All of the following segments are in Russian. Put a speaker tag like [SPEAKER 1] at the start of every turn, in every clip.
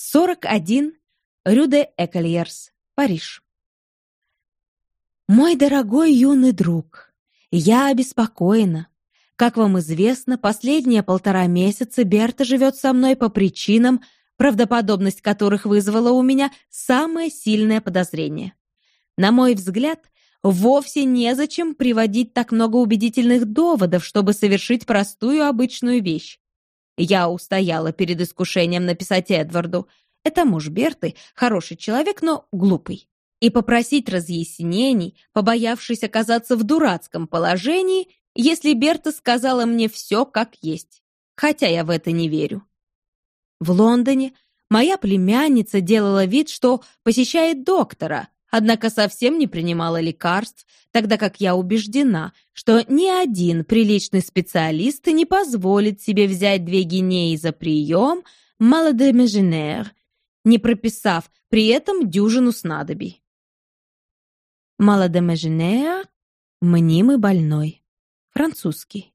[SPEAKER 1] 41 Рю де Экольерс, Париж. Мой дорогой юный друг, я обеспокоена. Как вам известно, последние полтора месяца Берта живет со мной по причинам, правдоподобность которых вызвала у меня самое сильное подозрение. На мой взгляд, вовсе незачем приводить так много убедительных доводов, чтобы совершить простую обычную вещь. Я устояла перед искушением написать Эдварду. Это муж Берты, хороший человек, но глупый. И попросить разъяснений, побоявшись оказаться в дурацком положении, если Берта сказала мне все как есть. Хотя я в это не верю. В Лондоне моя племянница делала вид, что посещает доктора, однако совсем не принимала лекарств, тогда как я убеждена, что ни один приличный специалист не позволит себе взять две гинеи за прием «маладемеженер», не прописав при этом дюжину снадобий. «Маладемеженер» — мнимый больной, французский.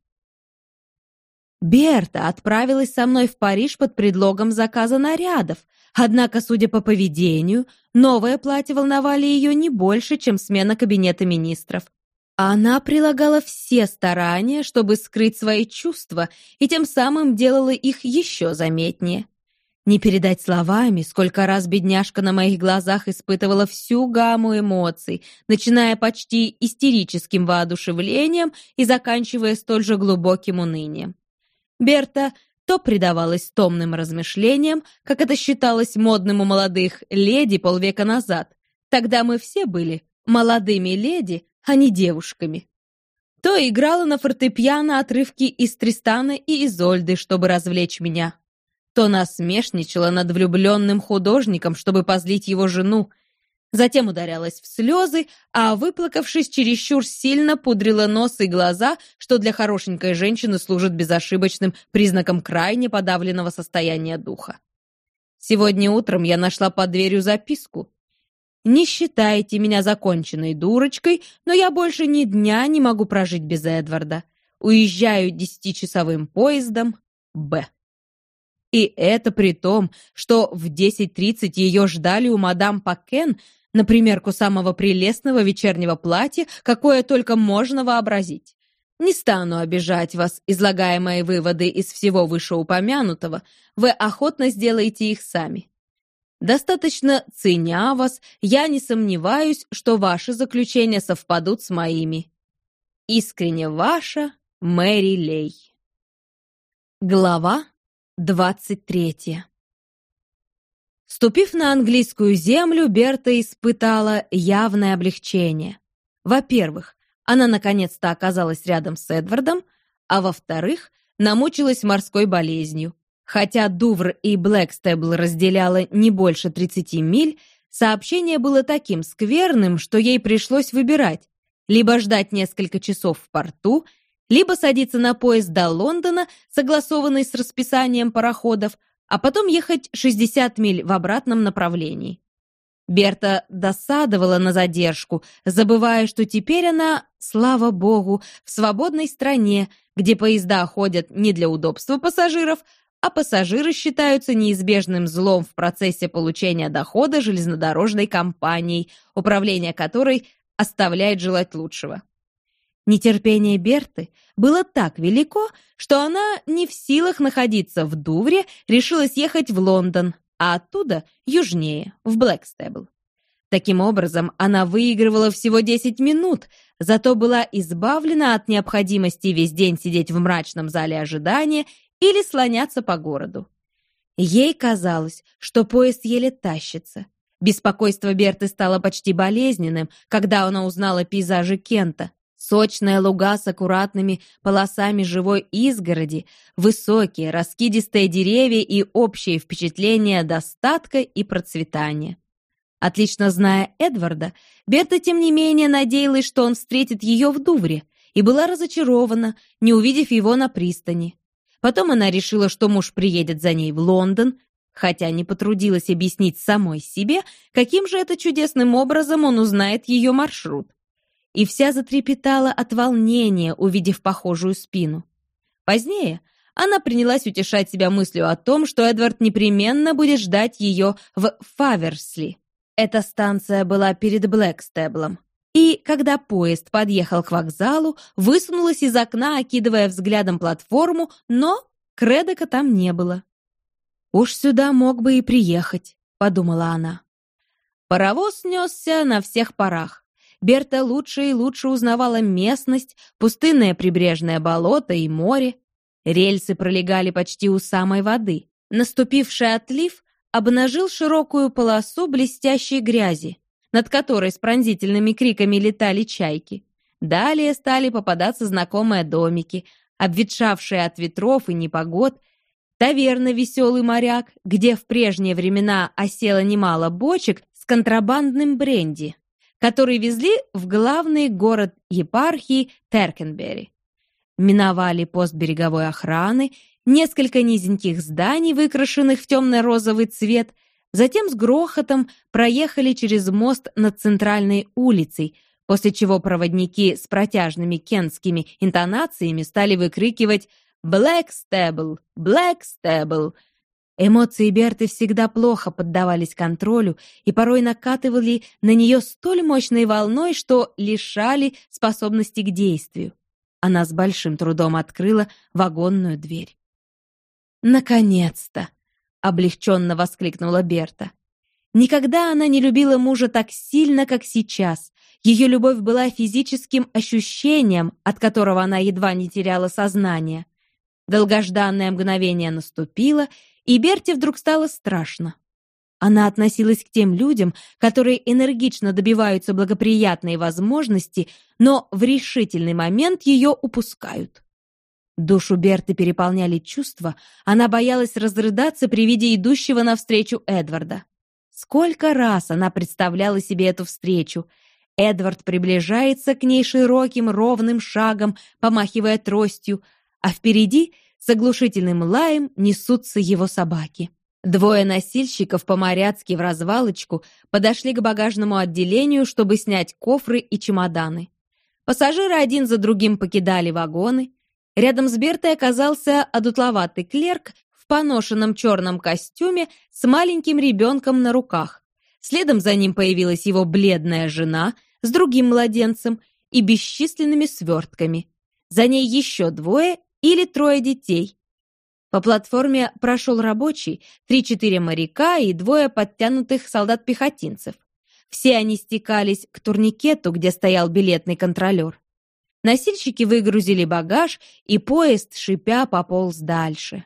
[SPEAKER 1] Берта отправилась со мной в Париж под предлогом заказа нарядов, однако, судя по поведению, новое платье волновали ее не больше, чем смена кабинета министров. Она прилагала все старания, чтобы скрыть свои чувства, и тем самым делала их еще заметнее. Не передать словами, сколько раз бедняжка на моих глазах испытывала всю гамму эмоций, начиная почти истерическим воодушевлением и заканчивая столь же глубоким унынием. Берта то предавалась томным размышлениям, как это считалось модным у молодых леди полвека назад. Тогда мы все были молодыми леди, а не девушками. То играла на фортепиано отрывки из Тристана и Изольды, чтобы развлечь меня. То насмешничала над влюбленным художником, чтобы позлить его жену, затем ударялась в слезы, а, выплакавшись чересчур сильно, пудрила нос и глаза, что для хорошенькой женщины служит безошибочным признаком крайне подавленного состояния духа. Сегодня утром я нашла под дверью записку. «Не считайте меня законченной дурочкой, но я больше ни дня не могу прожить без Эдварда. Уезжаю десятичасовым поездом. Б». И это при том, что в 10.30 ее ждали у мадам Пакен на примерку самого прелестного вечернего платья, какое только можно вообразить. Не стану обижать вас, излагая мои выводы из всего вышеупомянутого, вы охотно сделаете их сами. Достаточно ценя вас, я не сомневаюсь, что ваши заключения совпадут с моими. Искренне ваша Мэри Лей. Глава двадцать третья. Ступив на английскую землю, Берта испытала явное облегчение. Во-первых, она наконец-то оказалась рядом с Эдвардом, а во-вторых, намучилась морской болезнью. Хотя Дувр и Блэкстебл разделяло не больше 30 миль, сообщение было таким скверным, что ей пришлось выбирать либо ждать несколько часов в порту, либо садиться на поезд до Лондона, согласованный с расписанием пароходов, а потом ехать 60 миль в обратном направлении. Берта досадовала на задержку, забывая, что теперь она, слава богу, в свободной стране, где поезда ходят не для удобства пассажиров, а пассажиры считаются неизбежным злом в процессе получения дохода железнодорожной компанией, управление которой оставляет желать лучшего. Нетерпение Берты было так велико, что она не в силах находиться в Дувре, решилась ехать в Лондон, а оттуда южнее, в Блэкстебл. Таким образом, она выигрывала всего 10 минут, зато была избавлена от необходимости весь день сидеть в мрачном зале ожидания или слоняться по городу. Ей казалось, что поезд еле тащится. Беспокойство Берты стало почти болезненным, когда она узнала пейзажи Кента, Сочные луга с аккуратными полосами живой изгороди, высокие раскидистые деревья и общее впечатление достатка и процветания. Отлично зная Эдварда, Берта, тем не менее, надеялась, что он встретит ее в Дувре, и была разочарована, не увидев его на пристани. Потом она решила, что муж приедет за ней в Лондон, хотя не потрудилась объяснить самой себе, каким же это чудесным образом он узнает ее маршрут и вся затрепетала от волнения, увидев похожую спину. Позднее она принялась утешать себя мыслью о том, что Эдвард непременно будет ждать ее в Фаверсли. Эта станция была перед Блэкстеблом. И, когда поезд подъехал к вокзалу, высунулась из окна, окидывая взглядом платформу, но Кредока там не было. «Уж сюда мог бы и приехать», — подумала она. Паровоз несся на всех парах. Берта лучше и лучше узнавала местность, пустынное прибрежное болото и море. Рельсы пролегали почти у самой воды. Наступивший отлив обнажил широкую полосу блестящей грязи, над которой с пронзительными криками летали чайки. Далее стали попадаться знакомые домики, обветшавшие от ветров и непогод, таверна «Веселый моряк», где в прежние времена осело немало бочек с контрабандным бренди, которые везли в главный город епархии Теркенбери миновали пост береговой охраны, несколько низеньких зданий, выкрашенных в темно-розовый цвет, затем с грохотом проехали через мост над центральной улицей, после чего проводники с протяжными кентскими интонациями стали выкрикивать «Блэкстебл! Блэкстебл!». Эмоции Берты всегда плохо поддавались контролю и порой накатывали на нее столь мощной волной, что лишали способности к действию. Она с большим трудом открыла вагонную дверь. «Наконец-то!» — облегченно воскликнула Берта. Никогда она не любила мужа так сильно, как сейчас. Ее любовь была физическим ощущением, от которого она едва не теряла сознание. Долгожданное мгновение наступило, и Берте вдруг стало страшно. Она относилась к тем людям, которые энергично добиваются благоприятной возможности, но в решительный момент ее упускают. Душу Берты переполняли чувства, она боялась разрыдаться при виде идущего навстречу Эдварда. Сколько раз она представляла себе эту встречу. Эдвард приближается к ней широким ровным шагом, помахивая тростью, а впереди с оглушительным лаем несутся его собаки. Двое носильщиков по-моряцки в развалочку подошли к багажному отделению, чтобы снять кофры и чемоданы. Пассажиры один за другим покидали вагоны. Рядом с Бертой оказался одутловатый клерк в поношенном черном костюме с маленьким ребенком на руках. Следом за ним появилась его бледная жена с другим младенцем и бесчисленными свертками. За ней еще двое или трое детей, по платформе прошел рабочий, три-четыре моряка и двое подтянутых солдат-пехотинцев. Все они стекались к турникету, где стоял билетный контролер. Носильщики выгрузили багаж, и поезд, шипя, пополз дальше.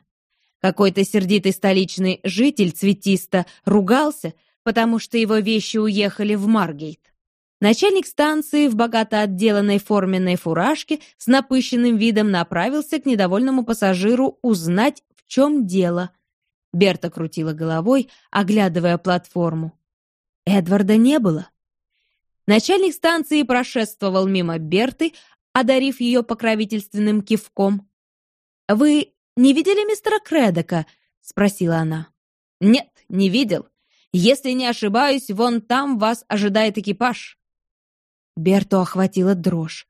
[SPEAKER 1] Какой-то сердитый столичный житель цветисто ругался, потому что его вещи уехали в Маргейт. Начальник станции в богато отделанной форменной фуражке с напыщенным видом направился к недовольному пассажиру узнать, в чем дело. Берта крутила головой, оглядывая платформу. Эдварда не было. Начальник станции прошествовал мимо Берты, одарив ее покровительственным кивком. «Вы не видели мистера Кредока?» — спросила она. «Нет, не видел. Если не ошибаюсь, вон там вас ожидает экипаж». Берту охватила дрожь.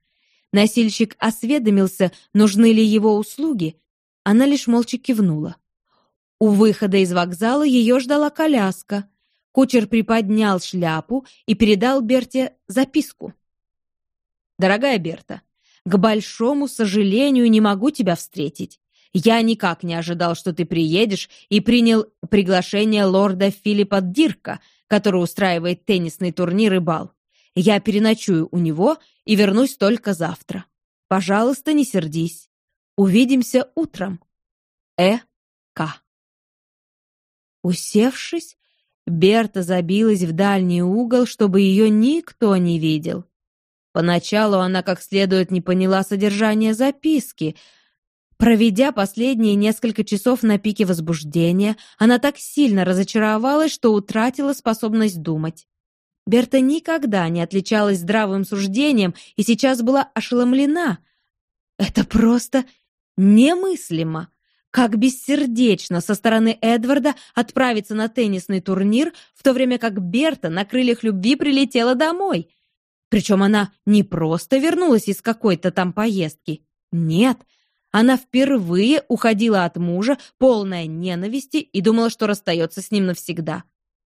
[SPEAKER 1] Носильщик осведомился, нужны ли его услуги. Она лишь молча кивнула. У выхода из вокзала ее ждала коляска. Кучер приподнял шляпу и передал Берте записку. «Дорогая Берта, к большому сожалению не могу тебя встретить. Я никак не ожидал, что ты приедешь, и принял приглашение лорда Филиппа Дирка, который устраивает теннисный турнир и бал. Я переночую у него и вернусь только завтра. Пожалуйста, не сердись. Увидимся утром. Э. К. Усевшись, Берта забилась в дальний угол, чтобы ее никто не видел. Поначалу она как следует не поняла содержание записки. Проведя последние несколько часов на пике возбуждения, она так сильно разочаровалась, что утратила способность думать. Берта никогда не отличалась здравым суждением и сейчас была ошеломлена. Это просто немыслимо. Как бессердечно со стороны Эдварда отправиться на теннисный турнир, в то время как Берта на крыльях любви прилетела домой. Причем она не просто вернулась из какой-то там поездки. Нет, Она впервые уходила от мужа, полная ненависти, и думала, что расстается с ним навсегда.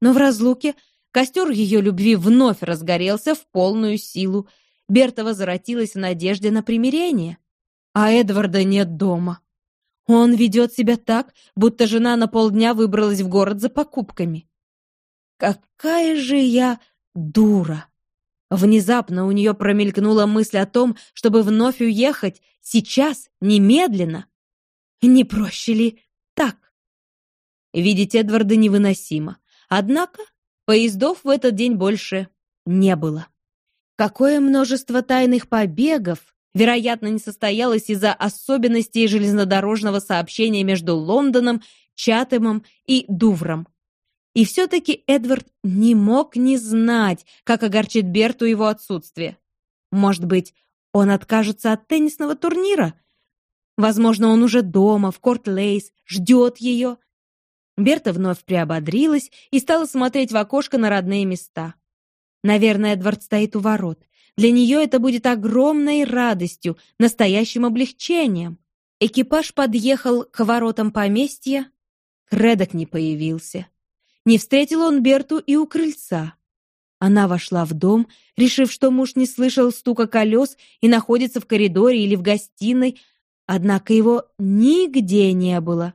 [SPEAKER 1] Но в разлуке костер ее любви вновь разгорелся в полную силу. Берта возвратилась в надежде на примирение. А Эдварда нет дома. Он ведет себя так, будто жена на полдня выбралась в город за покупками. Какая же я дура! Внезапно у нее промелькнула мысль о том, чтобы вновь уехать, сейчас, немедленно. Не проще ли так? Видеть Эдварда невыносимо. Однако поездов в этот день больше не было. Какое множество тайных побегов, вероятно, не состоялось из-за особенностей железнодорожного сообщения между Лондоном, Чатемом и Дувром. И все-таки Эдвард не мог не знать, как огорчит Берту его отсутствие. Может быть, он откажется от теннисного турнира? Возможно, он уже дома, в Корт-Лейс, ждет ее. Берта вновь приободрилась и стала смотреть в окошко на родные места. Наверное, Эдвард стоит у ворот. Для нее это будет огромной радостью, настоящим облегчением. Экипаж подъехал к воротам поместья. Кредок не появился. Не встретил он Берту и у крыльца. Она вошла в дом, решив, что муж не слышал стука колес и находится в коридоре или в гостиной, однако его нигде не было.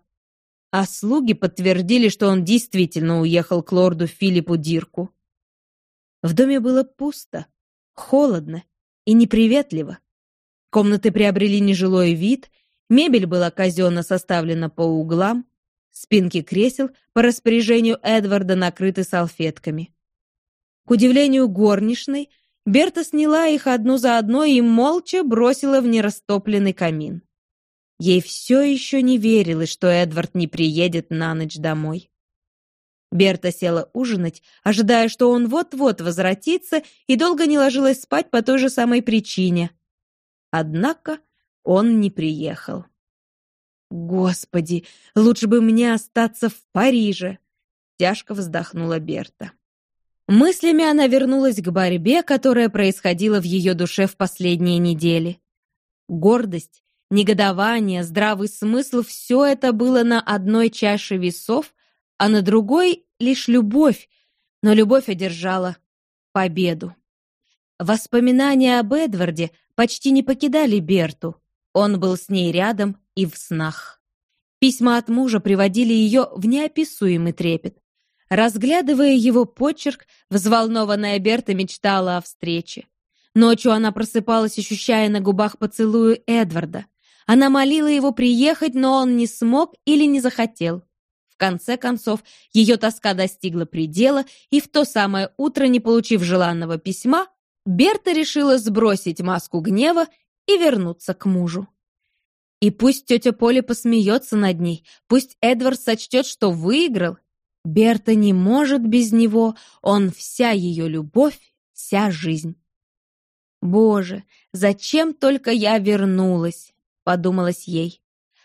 [SPEAKER 1] А слуги подтвердили, что он действительно уехал к лорду Филиппу Дирку. В доме было пусто, холодно и неприветливо. Комнаты приобрели нежилой вид, мебель была казенно составлена по углам, Спинки кресел по распоряжению Эдварда накрыты салфетками. К удивлению горничной, Берта сняла их одну за одной и молча бросила в нерастопленный камин. Ей все еще не верилось, что Эдвард не приедет на ночь домой. Берта села ужинать, ожидая, что он вот-вот возвратится, и долго не ложилась спать по той же самой причине. Однако он не приехал. «Господи, лучше бы мне остаться в Париже!» Тяжко вздохнула Берта. Мыслями она вернулась к борьбе, которая происходила в ее душе в последние недели. Гордость, негодование, здравый смысл — все это было на одной чаше весов, а на другой — лишь любовь, но любовь одержала победу. Воспоминания об Эдварде почти не покидали Берту. Он был с ней рядом и в снах. Письма от мужа приводили ее в неописуемый трепет. Разглядывая его почерк, взволнованная Берта мечтала о встрече. Ночью она просыпалась, ощущая на губах поцелую Эдварда. Она молила его приехать, но он не смог или не захотел. В конце концов, ее тоска достигла предела, и в то самое утро, не получив желанного письма, Берта решила сбросить маску гнева и вернуться к мужу. И пусть тетя Поля посмеется над ней, пусть Эдвард сочтет, что выиграл. Берта не может без него, он вся ее любовь, вся жизнь. «Боже, зачем только я вернулась?» — подумалась ей.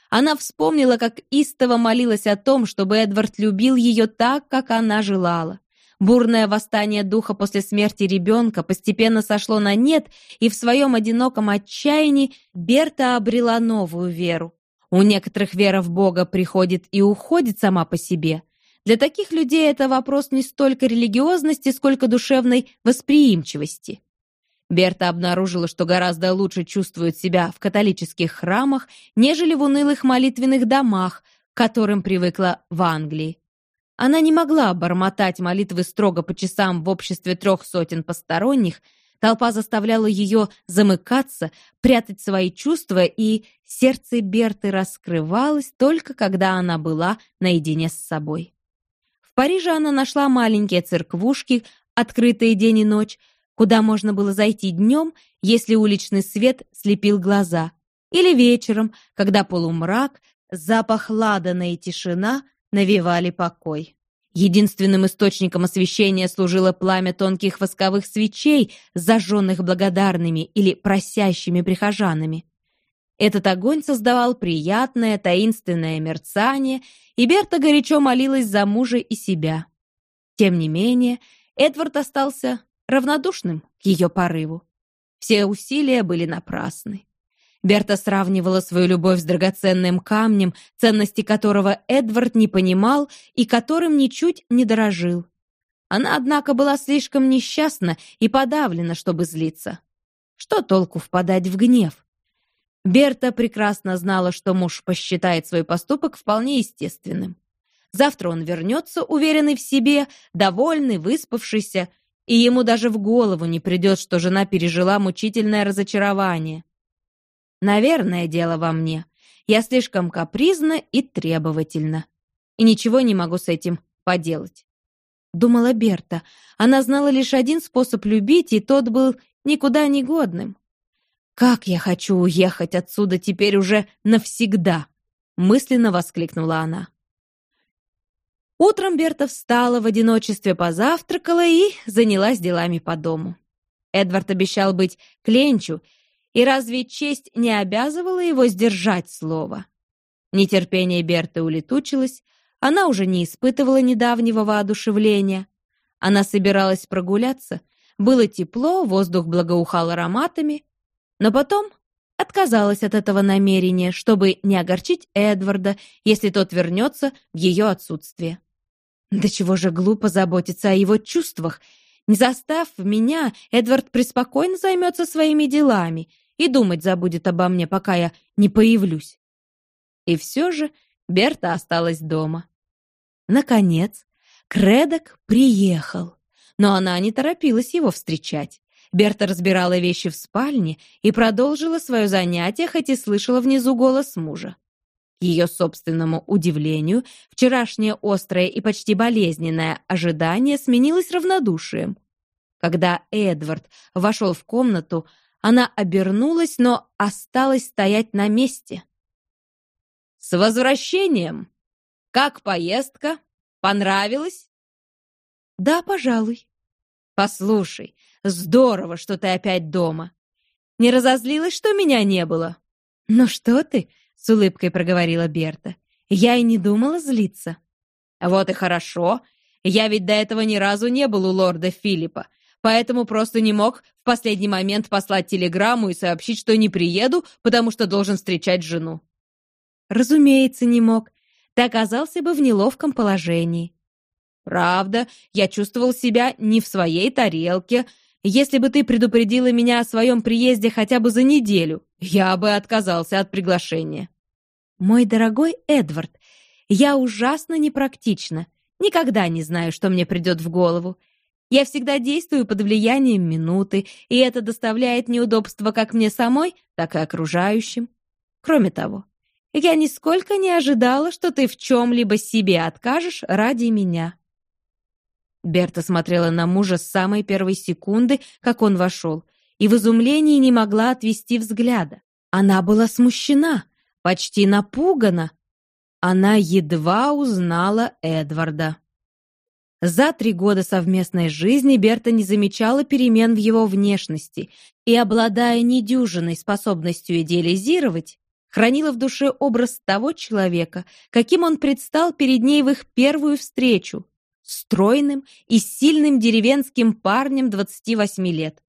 [SPEAKER 1] Она вспомнила, как истово молилась о том, чтобы Эдвард любил ее так, как она желала. Бурное восстание духа после смерти ребенка постепенно сошло на нет, и в своем одиноком отчаянии Берта обрела новую веру. У некоторых вера в Бога приходит и уходит сама по себе. Для таких людей это вопрос не столько религиозности, сколько душевной восприимчивости. Берта обнаружила, что гораздо лучше чувствует себя в католических храмах, нежели в унылых молитвенных домах, к которым привыкла в Англии. Она не могла бормотать молитвы строго по часам в обществе трех сотен посторонних, толпа заставляла ее замыкаться, прятать свои чувства, и сердце Берты раскрывалось только когда она была наедине с собой. В Париже она нашла маленькие церквушки, открытые день и ночь, куда можно было зайти днем, если уличный свет слепил глаза, или вечером, когда полумрак, запах ладана и тишина навевали покой. Единственным источником освещения служило пламя тонких восковых свечей, зажженных благодарными или просящими прихожанами. Этот огонь создавал приятное таинственное мерцание, и Берта горячо молилась за мужа и себя. Тем не менее, Эдвард остался равнодушным к ее порыву. Все усилия были напрасны. Берта сравнивала свою любовь с драгоценным камнем, ценности которого Эдвард не понимал и которым ничуть не дорожил. Она, однако, была слишком несчастна и подавлена, чтобы злиться. Что толку впадать в гнев? Берта прекрасно знала, что муж посчитает свой поступок вполне естественным. Завтра он вернется, уверенный в себе, довольный, выспавшийся, и ему даже в голову не придет, что жена пережила мучительное разочарование. Наверное, дело во мне. Я слишком капризна и требовательна. И ничего не могу с этим поделать. Думала Берта. Она знала лишь один способ любить, и тот был никуда не годным. «Как я хочу уехать отсюда теперь уже навсегда!» мысленно воскликнула она. Утром Берта встала в одиночестве, позавтракала и занялась делами по дому. Эдвард обещал быть кленчу, и разве честь не обязывала его сдержать слово? Нетерпение Берты улетучилось, она уже не испытывала недавнего воодушевления. Она собиралась прогуляться, было тепло, воздух благоухал ароматами, но потом отказалась от этого намерения, чтобы не огорчить Эдварда, если тот вернется в ее отсутствие. Да чего же глупо заботиться о его чувствах. Не застав меня, Эдвард преспокойно займется своими делами и думать забудет обо мне, пока я не появлюсь. И все же Берта осталась дома. Наконец, Кредок приехал, но она не торопилась его встречать. Берта разбирала вещи в спальне и продолжила свое занятие, хоть и слышала внизу голос мужа ее собственному удивлению, вчерашнее острое и почти болезненное ожидание сменилось равнодушием. Когда Эдвард вошел в комнату, она обернулась, но осталась стоять на месте. «С возвращением! Как поездка? Понравилось?» «Да, пожалуй». «Послушай, здорово, что ты опять дома. Не разозлилась, что меня не было?» «Ну что ты?» С улыбкой проговорила Берта. Я и не думала злиться. Вот и хорошо. Я ведь до этого ни разу не был у лорда Филиппа, поэтому просто не мог в последний момент послать телеграмму и сообщить, что не приеду, потому что должен встречать жену. Разумеется, не мог. Ты оказался бы в неловком положении. Правда, я чувствовал себя не в своей тарелке. Если бы ты предупредила меня о своем приезде хотя бы за неделю, я бы отказался от приглашения. «Мой дорогой Эдвард, я ужасно непрактична. Никогда не знаю, что мне придет в голову. Я всегда действую под влиянием минуты, и это доставляет неудобства как мне самой, так и окружающим. Кроме того, я нисколько не ожидала, что ты в чем-либо себе откажешь ради меня». Берта смотрела на мужа с самой первой секунды, как он вошел, и в изумлении не могла отвести взгляда. Она была смущена, почти напугана. Она едва узнала Эдварда. За три года совместной жизни Берта не замечала перемен в его внешности и, обладая недюжинной способностью идеализировать, хранила в душе образ того человека, каким он предстал перед ней в их первую встречу, стройным и сильным деревенским парнем 28 лет.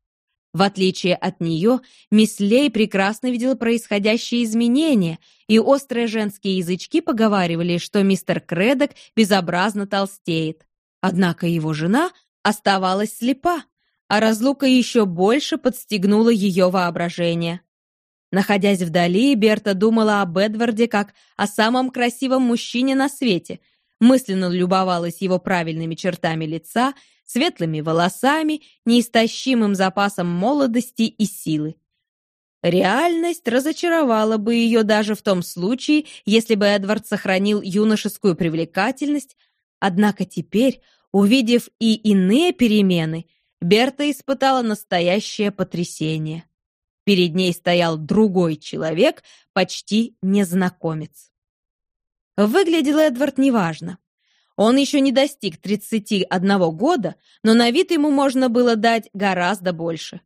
[SPEAKER 1] В отличие от нее, мисс Лей прекрасно видела происходящие изменения, и острые женские язычки поговаривали, что мистер Кредок безобразно толстеет. Однако его жена оставалась слепа, а разлука еще больше подстегнула ее воображение. Находясь вдали, Берта думала об Эдварде как о самом красивом мужчине на свете, мысленно любовалась его правильными чертами лица – светлыми волосами, неистощимым запасом молодости и силы. Реальность разочаровала бы ее даже в том случае, если бы Эдвард сохранил юношескую привлекательность, однако теперь, увидев и иные перемены, Берта испытала настоящее потрясение. Перед ней стоял другой человек, почти незнакомец. Выглядел Эдвард неважно. Он еще не достиг 31 года, но на вид ему можно было дать гораздо больше.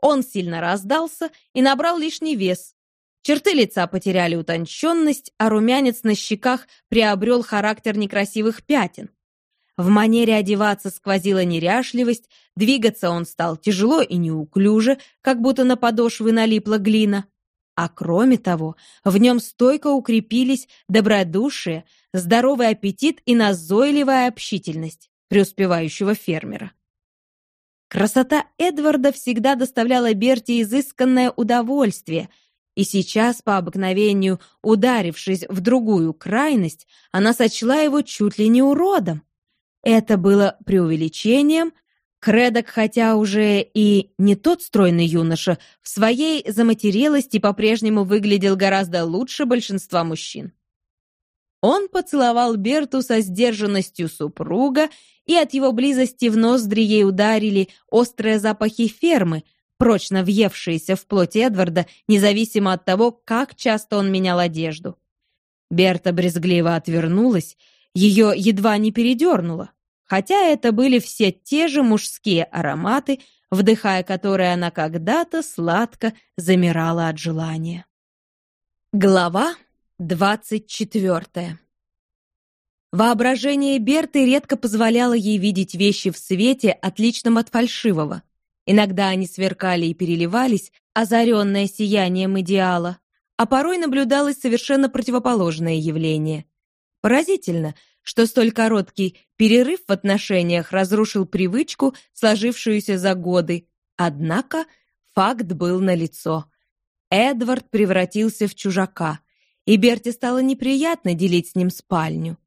[SPEAKER 1] Он сильно раздался и набрал лишний вес. Черты лица потеряли утонченность, а румянец на щеках приобрел характер некрасивых пятен. В манере одеваться сквозила неряшливость, двигаться он стал тяжело и неуклюже, как будто на подошвы налипла глина. А кроме того, в нем стойко укрепились добродушие, здоровый аппетит и назойливая общительность преуспевающего фермера. Красота Эдварда всегда доставляла Берти изысканное удовольствие, и сейчас, по обыкновению, ударившись в другую крайность, она сочла его чуть ли не уродом. Это было преувеличением, Кредок, хотя уже и не тот стройный юноша, в своей заматерелости по-прежнему выглядел гораздо лучше большинства мужчин. Он поцеловал Берту со сдержанностью супруга, и от его близости в ноздри ей ударили острые запахи фермы, прочно въевшиеся в плоть Эдварда, независимо от того, как часто он менял одежду. Берта брезгливо отвернулась, ее едва не передернуло хотя это были все те же мужские ароматы, вдыхая которые она когда-то сладко замирала от желания. Глава двадцать четвертая Воображение Берты редко позволяло ей видеть вещи в свете, отличном от фальшивого. Иногда они сверкали и переливались, озаренное сиянием идеала, а порой наблюдалось совершенно противоположное явление. Поразительно, что столь короткий перерыв в отношениях разрушил привычку, сложившуюся за годы. Однако факт был налицо. Эдвард превратился в чужака, и Берте стало неприятно делить с ним спальню.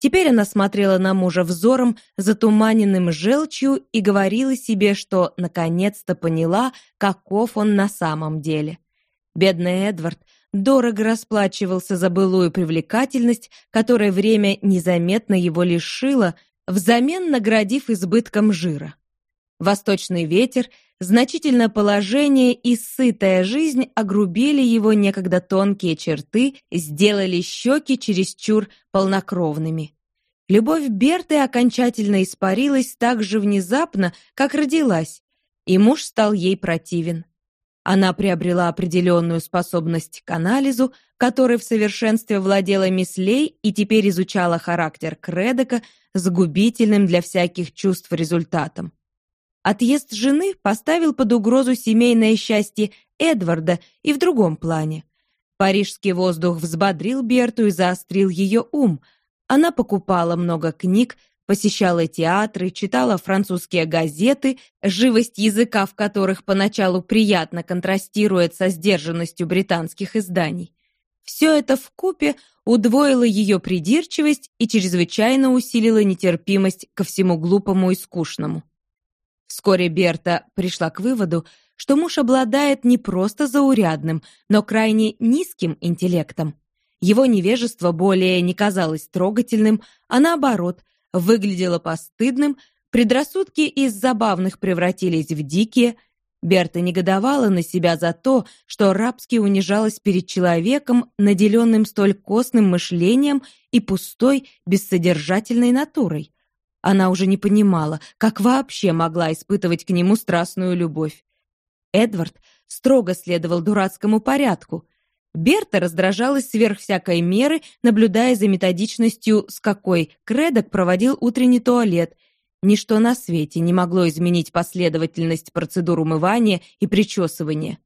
[SPEAKER 1] Теперь она смотрела на мужа взором, затуманенным желчью, и говорила себе, что наконец-то поняла, каков он на самом деле. Бедный Эдвард дорого расплачивался за былую привлекательность, которая время незаметно его лишило, взамен наградив избытком жира. Восточный ветер, значительное положение и сытая жизнь огрубили его некогда тонкие черты, сделали щеки чересчур полнокровными. Любовь Берты окончательно испарилась так же внезапно, как родилась, и муж стал ей противен. Она приобрела определенную способность к анализу, которой в совершенстве владела Мислей и теперь изучала характер Кредека с губительным для всяких чувств результатом. Отъезд жены поставил под угрозу семейное счастье Эдварда и в другом плане. Парижский воздух взбодрил Берту и заострил ее ум. Она покупала много книг, посещала театры, читала французские газеты, живость языка в которых поначалу приятно контрастирует со сдержанностью британских изданий. Все это вкупе удвоило ее придирчивость и чрезвычайно усилило нетерпимость ко всему глупому и скучному. Вскоре Берта пришла к выводу, что муж обладает не просто заурядным, но крайне низким интеллектом. Его невежество более не казалось трогательным, а наоборот – выглядело постыдным, предрассудки из забавных превратились в дикие. Берта негодовала на себя за то, что рабски унижалась перед человеком, наделенным столь костным мышлением и пустой, бессодержательной натурой. Она уже не понимала, как вообще могла испытывать к нему страстную любовь. Эдвард строго следовал дурацкому порядку — Берта раздражалась сверх всякой меры, наблюдая за методичностью, с какой Кредок проводил утренний туалет. Ничто на свете не могло изменить последовательность процедур умывания и причесывания.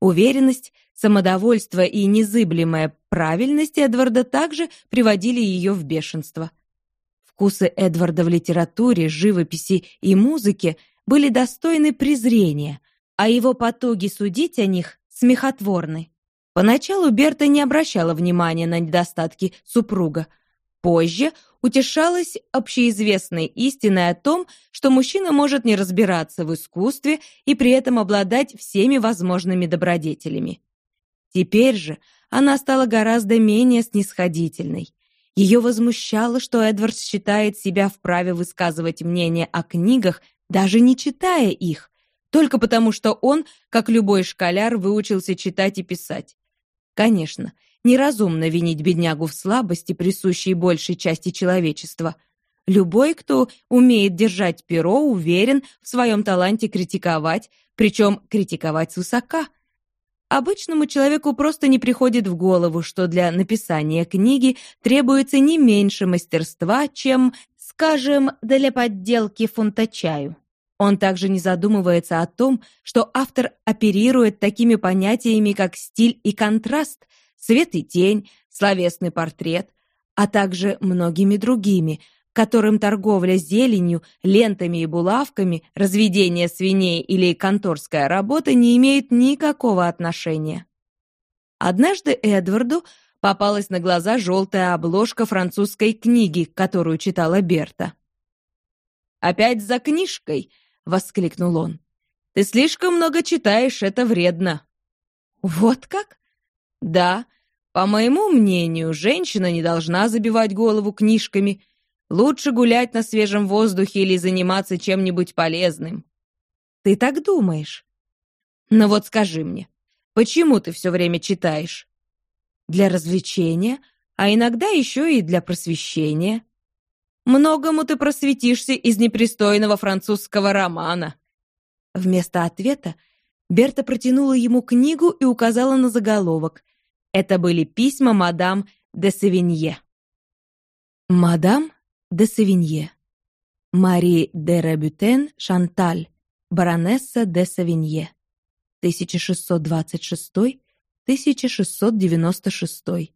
[SPEAKER 1] Уверенность, самодовольство и незыблемая правильность Эдварда также приводили ее в бешенство. Вкусы Эдварда в литературе, живописи и музыке были достойны презрения, а его потуги судить о них смехотворны. Поначалу Берта не обращала внимания на недостатки супруга. Позже утешалась общеизвестной истиной о том, что мужчина может не разбираться в искусстве и при этом обладать всеми возможными добродетелями. Теперь же она стала гораздо менее снисходительной. Ее возмущало, что Эдвард считает себя вправе высказывать мнение о книгах, даже не читая их, только потому что он, как любой школяр, выучился читать и писать. Конечно, неразумно винить беднягу в слабости, присущей большей части человечества. Любой, кто умеет держать перо, уверен в своем таланте критиковать, причем критиковать с высока. Обычному человеку просто не приходит в голову, что для написания книги требуется не меньше мастерства, чем, скажем, для подделки фунта чаю. Он также не задумывается о том, что автор оперирует такими понятиями, как стиль и контраст, свет и тень, словесный портрет, а также многими другими, которым торговля зеленью, лентами и булавками, разведение свиней или конторская работа не имеют никакого отношения. Однажды Эдварду попалась на глаза желтая обложка французской книги, которую читала Берта. «Опять за книжкой!» — воскликнул он. «Ты слишком много читаешь, это вредно». «Вот как?» «Да, по моему мнению, женщина не должна забивать голову книжками. Лучше гулять на свежем воздухе или заниматься чем-нибудь полезным». «Ты так думаешь?» «Ну вот скажи мне, почему ты все время читаешь?» «Для развлечения, а иногда еще и для просвещения». Многому ты просветишься из непристойного французского романа». Вместо ответа Берта протянула ему книгу и указала на заголовок. Это были письма мадам де Савинье. Мадам де Савинье. Мари де Рабютен Шанталь, баронесса де Савинье. 1626-1696.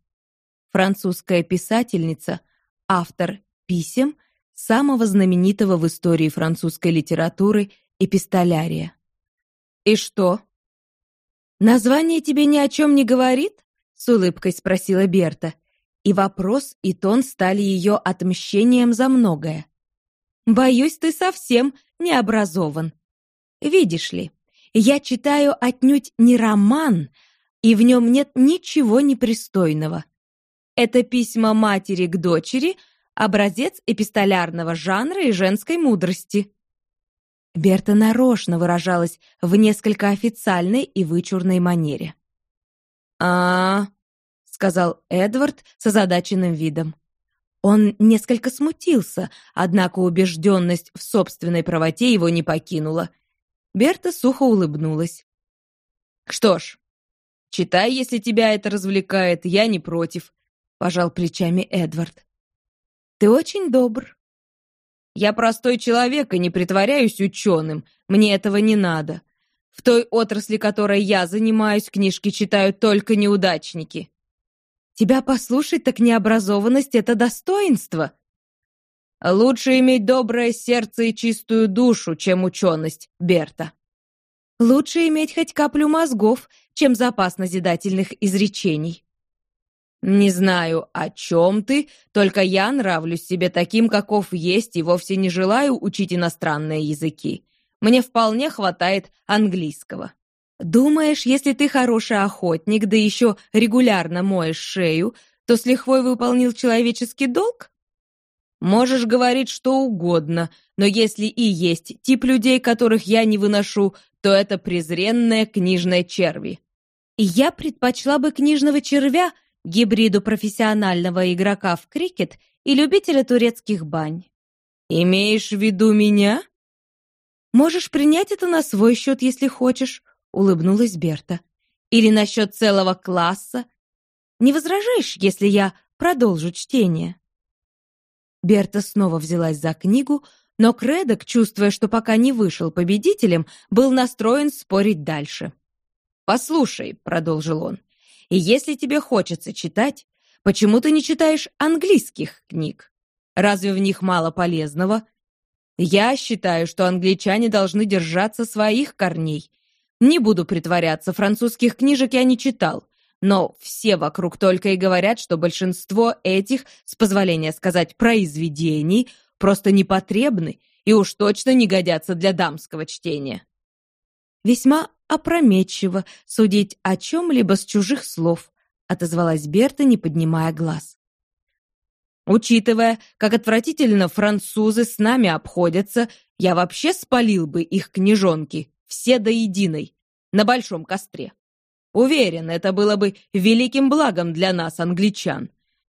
[SPEAKER 1] Французская писательница, автор писем самого знаменитого в истории французской литературы эпистолярия. «И что?» «Название тебе ни о чем не говорит?» — с улыбкой спросила Берта. И вопрос, и тон стали ее отмщением за многое. «Боюсь, ты совсем не образован. Видишь ли, я читаю отнюдь не роман, и в нем нет ничего непристойного. Это письма матери к дочери — образец эпистолярного жанра и женской мудрости. Берта нарочно выражалась в несколько официальной и вычурной манере. а, сказал Эдвард с озадаченным видом. Он несколько смутился, однако убежденность в собственной правоте его не покинула. Берта сухо улыбнулась. «Что ж, читай, если тебя это развлекает, я не против», — пожал плечами Эдвард. Ты очень добр. Я простой человек и не притворяюсь ученым. Мне этого не надо. В той отрасли, которой я занимаюсь, книжки читают только неудачники. Тебя послушать, так необразованность — это достоинство. Лучше иметь доброе сердце и чистую душу, чем ученость, Берта. Лучше иметь хоть каплю мозгов, чем запас назидательных изречений. «Не знаю, о чем ты, только я нравлюсь себе таким, каков есть, и вовсе не желаю учить иностранные языки. Мне вполне хватает английского». «Думаешь, если ты хороший охотник, да еще регулярно моешь шею, то с лихвой выполнил человеческий долг?» «Можешь говорить что угодно, но если и есть тип людей, которых я не выношу, то это презренные книжные черви». «Я предпочла бы книжного червя», гибриду профессионального игрока в крикет и любителя турецких бань. «Имеешь в виду меня?» «Можешь принять это на свой счет, если хочешь», — улыбнулась Берта. «Или на счет целого класса. Не возражаешь, если я продолжу чтение?» Берта снова взялась за книгу, но Кредок, чувствуя, что пока не вышел победителем, был настроен спорить дальше. «Послушай», — продолжил он, и если тебе хочется читать, почему ты не читаешь английских книг? Разве в них мало полезного? Я считаю, что англичане должны держаться своих корней. Не буду притворяться, французских книжек я не читал, но все вокруг только и говорят, что большинство этих, с позволения сказать, произведений просто непотребны и уж точно не годятся для дамского чтения. Весьма опрометчиво судить о чем-либо с чужих слов, отозвалась Берта, не поднимая глаз. Учитывая, как отвратительно французы с нами обходятся, я вообще спалил бы их книжонки, все до единой, на большом костре. Уверен, это было бы великим благом для нас, англичан.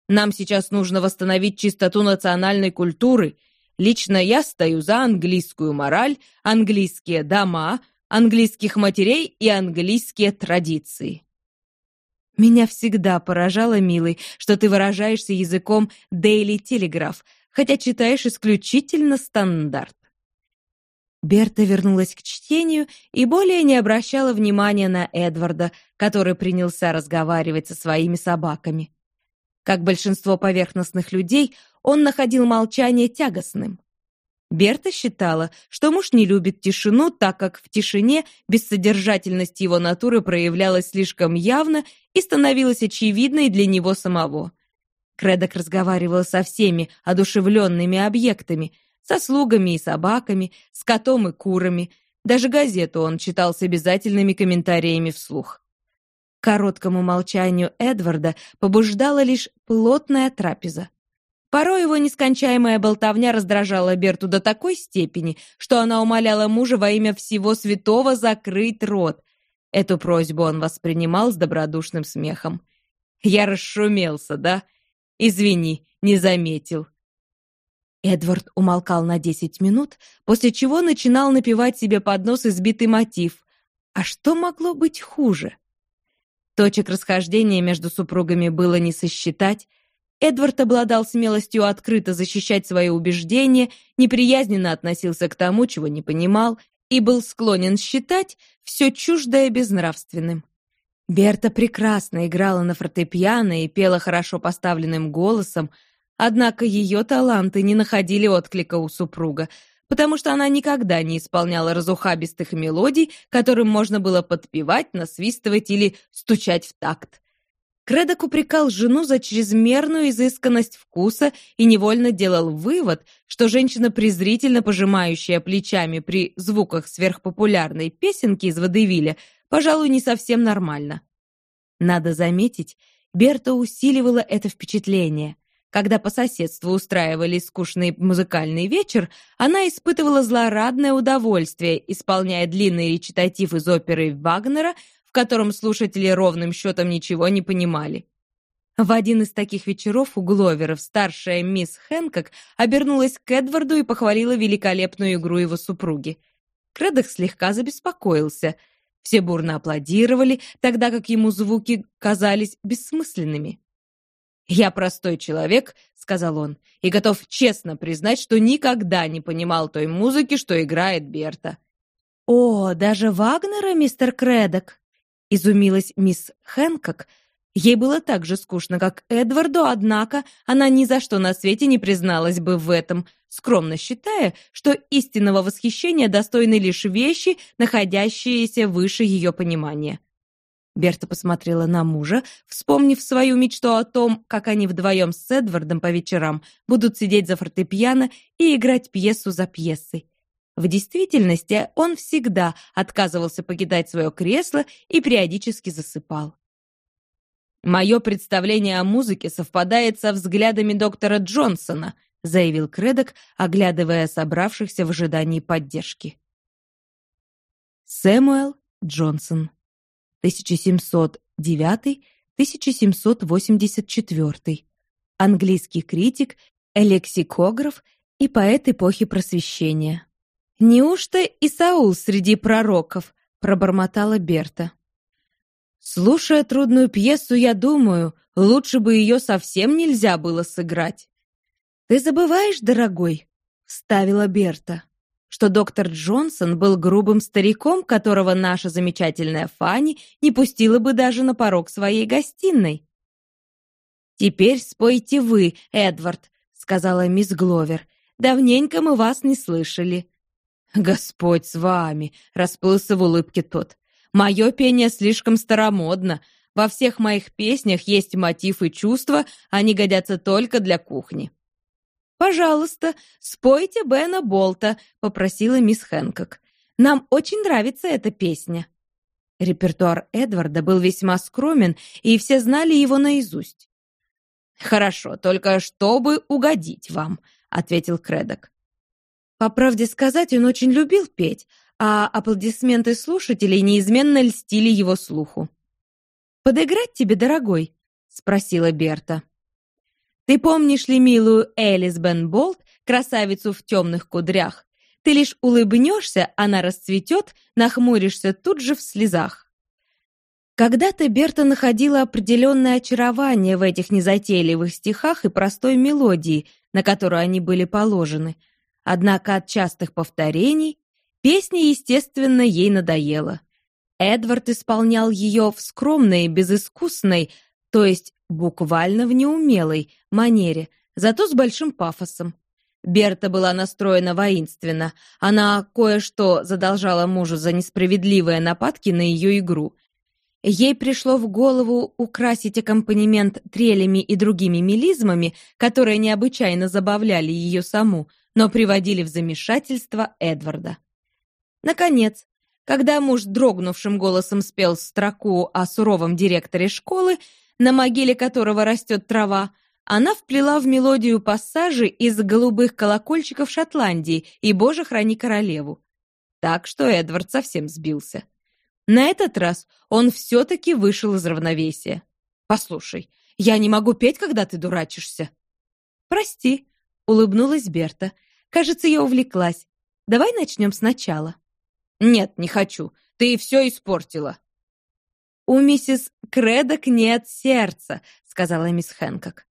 [SPEAKER 1] Нам сейчас нужно восстановить чистоту национальной культуры. Лично я стою за английскую мораль, английские дома, английских матерей и английские традиции. Меня всегда поражало, милый, что ты выражаешься языком Daily Telegraph, хотя читаешь исключительно стандарт. Берта вернулась к чтению и более не обращала внимания на Эдварда, который принялся разговаривать со своими собаками. Как большинство поверхностных людей, он находил молчание тягостным. Берта считала, что муж не любит тишину, так как в тишине бессодержательность его натуры проявлялась слишком явно и становилась очевидной для него самого. Кредок разговаривал со всеми одушевленными объектами, со слугами и собаками, с котом и курами. Даже газету он читал с обязательными комментариями вслух. Короткому молчанию Эдварда побуждала лишь плотная трапеза. Порой его нескончаемая болтовня раздражала Берту до такой степени, что она умоляла мужа во имя всего святого закрыть рот. Эту просьбу он воспринимал с добродушным смехом. «Я расшумелся, да? Извини, не заметил». Эдвард умолкал на десять минут, после чего начинал напевать себе под нос избитый мотив. А что могло быть хуже? Точек расхождения между супругами было не сосчитать, Эдвард обладал смелостью открыто защищать свои убеждения, неприязненно относился к тому, чего не понимал, и был склонен считать все чуждое безнравственным. Берта прекрасно играла на фортепиано и пела хорошо поставленным голосом, однако ее таланты не находили отклика у супруга, потому что она никогда не исполняла разухабистых мелодий, которым можно было подпевать, насвистывать или стучать в такт. Кредок упрекал жену за чрезмерную изысканность вкуса и невольно делал вывод, что женщина, презрительно пожимающая плечами при звуках сверхпопулярной песенки из Водевиля, пожалуй, не совсем нормально. Надо заметить, Берта усиливала это впечатление. Когда по соседству устраивали скучный музыкальный вечер, она испытывала злорадное удовольствие, исполняя длинный речитатив из оперы Вагнера в котором слушатели ровным счетом ничего не понимали. В один из таких вечеров у Гловеров старшая мисс Хэнкок обернулась к Эдварду и похвалила великолепную игру его супруги. Кредах слегка забеспокоился. Все бурно аплодировали, тогда как ему звуки казались бессмысленными. «Я простой человек», — сказал он, «и готов честно признать, что никогда не понимал той музыки, что играет Берта». «О, даже Вагнера, мистер Кредок?» Изумилась мисс Хэнкок. Ей было так же скучно, как Эдварду, однако она ни за что на свете не призналась бы в этом, скромно считая, что истинного восхищения достойны лишь вещи, находящиеся выше ее понимания. Берта посмотрела на мужа, вспомнив свою мечту о том, как они вдвоем с Эдвардом по вечерам будут сидеть за фортепиано и играть пьесу за пьесой. В действительности он всегда отказывался покидать свое кресло и периодически засыпал. «Мое представление о музыке совпадает со взглядами доктора Джонсона», заявил Кредок, оглядывая собравшихся в ожидании поддержки. Сэмуэл Джонсон, 1709-1784, английский критик, лексикограф и поэт эпохи Просвещения. «Неужто и Саул среди пророков?» — пробормотала Берта. «Слушая трудную пьесу, я думаю, лучше бы ее совсем нельзя было сыграть». «Ты забываешь, дорогой?» — вставила Берта, что доктор Джонсон был грубым стариком, которого наша замечательная Фанни не пустила бы даже на порог своей гостиной. «Теперь спойте вы, Эдвард», — сказала мисс Гловер. «Давненько мы вас не слышали. «Господь с вами!» — расплылся в улыбке тот. «Мое пение слишком старомодно. Во всех моих песнях есть мотив и чувства, они годятся только для кухни». «Пожалуйста, спойте Бена Болта», — попросила мисс Хэнкок. «Нам очень нравится эта песня». Репертуар Эдварда был весьма скромен, и все знали его наизусть. «Хорошо, только чтобы угодить вам», — ответил Кредок. По правде сказать, он очень любил петь, а аплодисменты слушателей неизменно льстили его слуху. «Подыграть тебе, дорогой?» — спросила Берта. «Ты помнишь ли милую Элис Бен Болт, красавицу в темных кудрях? Ты лишь улыбнешься, она расцветет, нахмуришься тут же в слезах». Когда-то Берта находила определенное очарование в этих незатейливых стихах и простой мелодии, на которую они были положены — Однако от частых повторений Песня, естественно, ей надоела. Эдвард исполнял ее в скромной, безыскусной, то есть буквально в неумелой манере, зато с большим пафосом. Берта была настроена воинственно. Она кое-что задолжала мужу за несправедливые нападки на ее игру. Ей пришло в голову украсить аккомпанемент трелями и другими мелизмами, которые необычайно забавляли ее саму, но приводили в замешательство Эдварда. Наконец, когда муж дрогнувшим голосом спел строку о суровом директоре школы, на могиле которого растет трава, она вплела в мелодию пассажи из голубых колокольчиков Шотландии и «Боже, храни королеву». Так что Эдвард совсем сбился. На этот раз он все-таки вышел из равновесия. «Послушай, я не могу петь, когда ты дурачишься». «Прости», — улыбнулась Берта. «Кажется, я увлеклась. Давай начнем сначала». «Нет, не хочу. Ты все испортила». «У миссис Кредок нет сердца», — сказала мисс Хэнкок.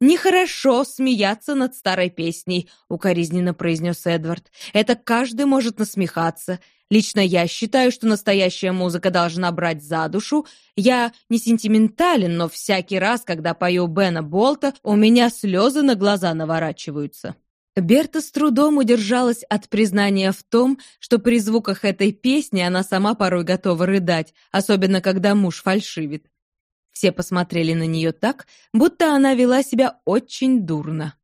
[SPEAKER 1] «Нехорошо смеяться над старой песней», — укоризненно произнес Эдвард. «Это каждый может насмехаться. Лично я считаю, что настоящая музыка должна брать за душу. Я не сентиментален, но всякий раз, когда пою Бена Болта, у меня слезы на глаза наворачиваются». Берта с трудом удержалась от признания в том, что при звуках этой песни она сама порой готова рыдать, особенно когда муж фальшивит. Все посмотрели на нее так, будто она вела себя очень дурно.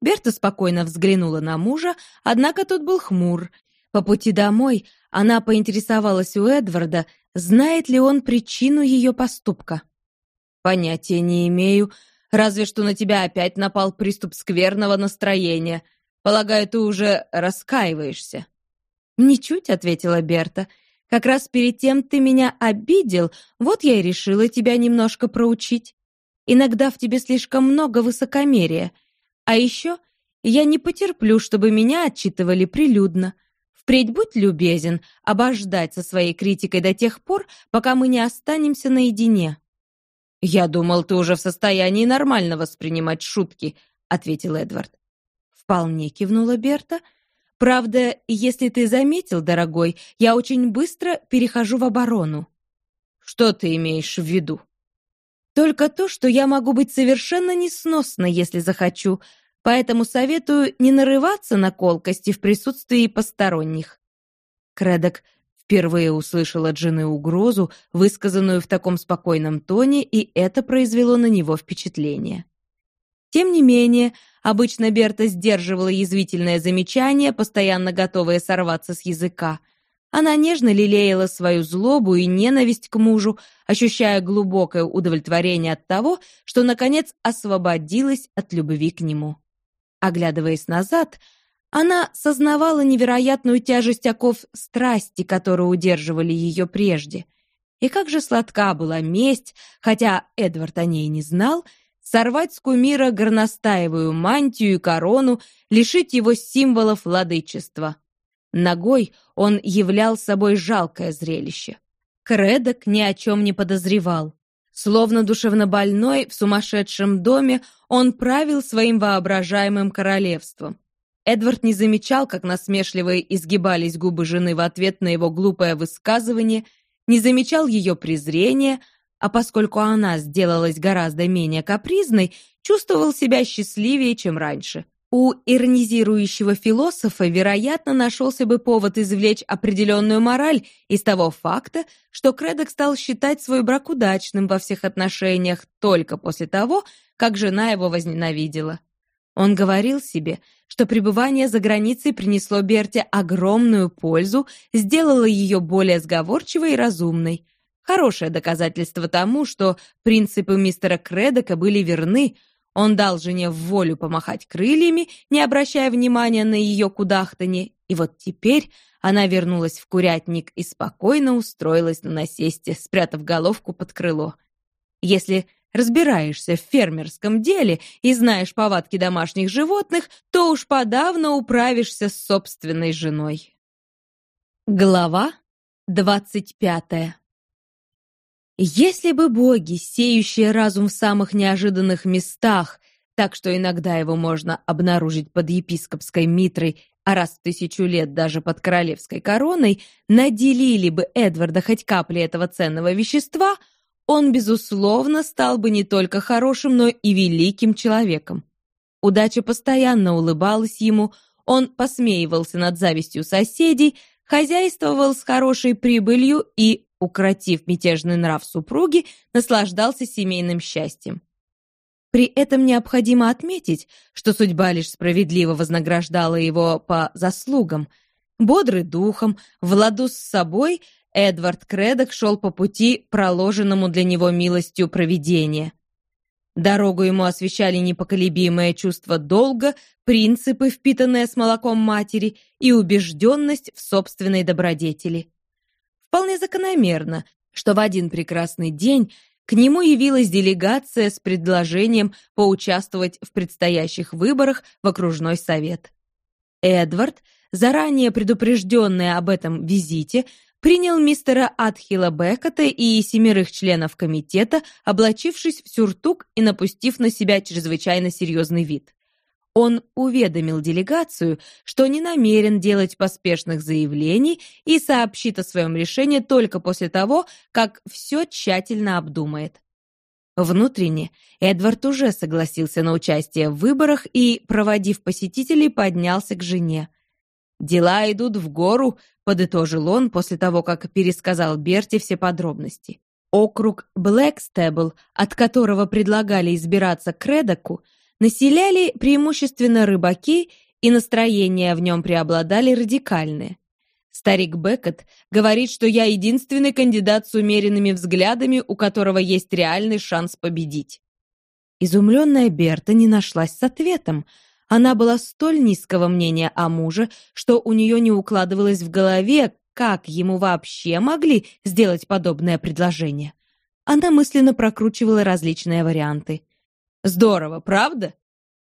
[SPEAKER 1] Берта спокойно взглянула на мужа, однако тот был хмур. По пути домой она поинтересовалась у Эдварда, знает ли он причину ее поступка. «Понятия не имею, разве что на тебя опять напал приступ скверного настроения. Полагаю, ты уже раскаиваешься». «Ничуть», — ответила Берта, — как раз перед тем ты меня обидел, вот я и решила тебя немножко проучить. Иногда в тебе слишком много высокомерия. А еще я не потерплю, чтобы меня отчитывали прилюдно. Впредь будь любезен обождать со своей критикой до тех пор, пока мы не останемся наедине». «Я думал, ты уже в состоянии нормально воспринимать шутки», — ответил Эдвард. «Вполне», — кивнула Берта, — Правда, если ты заметил, дорогой, я очень быстро перехожу в оборону. Что ты имеешь в виду? Только то, что я могу быть совершенно несносной, если захочу, поэтому советую не нарываться на колкости в присутствии посторонних. Кредок впервые услышал от жены угрозу, высказанную в таком спокойном тоне, и это произвело на него впечатление. Тем не менее, обычно Берта сдерживала язвительное замечание, постоянно готовая сорваться с языка. Она нежно лелеяла свою злобу и ненависть к мужу, ощущая глубокое удовлетворение от того, что, наконец, освободилась от любви к нему. Оглядываясь назад, она сознавала невероятную тяжесть оков страсти, которые удерживали ее прежде. И как же сладка была месть, хотя Эдвард о ней не знал, сорвать с кумира горностаевую мантию и корону, лишить его символов владычества. Ногой он являл собой жалкое зрелище. Кредок ни о чем не подозревал. Словно душевнобольной в сумасшедшем доме, он правил своим воображаемым королевством. Эдвард не замечал, как насмешливо изгибались губы жены в ответ на его глупое высказывание, не замечал ее презрения, а поскольку она сделалась гораздо менее капризной, чувствовал себя счастливее, чем раньше. У иронизирующего философа, вероятно, нашелся бы повод извлечь определенную мораль из того факта, что Кредок стал считать свой брак удачным во всех отношениях только после того, как жена его возненавидела. Он говорил себе, что пребывание за границей принесло Берте огромную пользу, сделало ее более сговорчивой и разумной – Хорошее доказательство тому, что принципы мистера Кредока были верны. Он дал жене в волю помахать крыльями, не обращая внимания на ее кудахтанье, и вот теперь она вернулась в курятник и спокойно устроилась на насесте, спрятав головку под крыло. Если разбираешься в фермерском деле и знаешь повадки домашних животных, то уж подавно управишься с собственной женой. Глава двадцать пятая если бы боги, сеющие разум в самых неожиданных местах, так что иногда его можно обнаружить под епископской митрой, а раз в тысячу лет даже под королевской короной наделили бы Эдварда хоть капли этого ценного вещества, он, безусловно, стал бы не только хорошим, но и великим человеком. Удача постоянно улыбалась ему, он посмеивался над завистью соседей, хозяйствовал с хорошей прибылью и, укротив мятежный нрав супруги, наслаждался семейным счастьем. При этом необходимо отметить, что судьба лишь справедливо вознаграждала его по заслугам. Бодрый духом, в ладу с собой, Эдвард Кредок шел по пути, проложенному для него милостью провидения. Дорогу ему освещали непоколебимое чувство долга, принципы, впитанные с молоком матери, и убежденность в собственной добродетели. Вполне закономерно, что в один прекрасный день к нему явилась делегация с предложением поучаствовать в предстоящих выборах в окружной совет. Эдвард, заранее предупрежденный об этом визите, принял мистера Атхила Беккета и семерых членов комитета, облачившись в сюртук и напустив на себя чрезвычайно серьезный вид. Он уведомил делегацию, что не намерен делать поспешных заявлений и сообщит о своем решении только после того, как все тщательно обдумает. Внутренне Эдвард уже согласился на участие в выборах и, проводив посетителей, поднялся к жене. «Дела идут в гору», — подытожил он после того, как пересказал Берти все подробности. Округ Блэкстебл, от которого предлагали избираться к Редоку, населяли преимущественно рыбаки, и настроения в нем преобладали радикальные. Старик Беккет говорит, что я единственный кандидат с умеренными взглядами, у которого есть реальный шанс победить. Изумленная Берта не нашлась с ответом. Она была столь низкого мнения о муже, что у нее не укладывалось в голове, как ему вообще могли сделать подобное предложение. Она мысленно прокручивала различные варианты. Здорово, правда?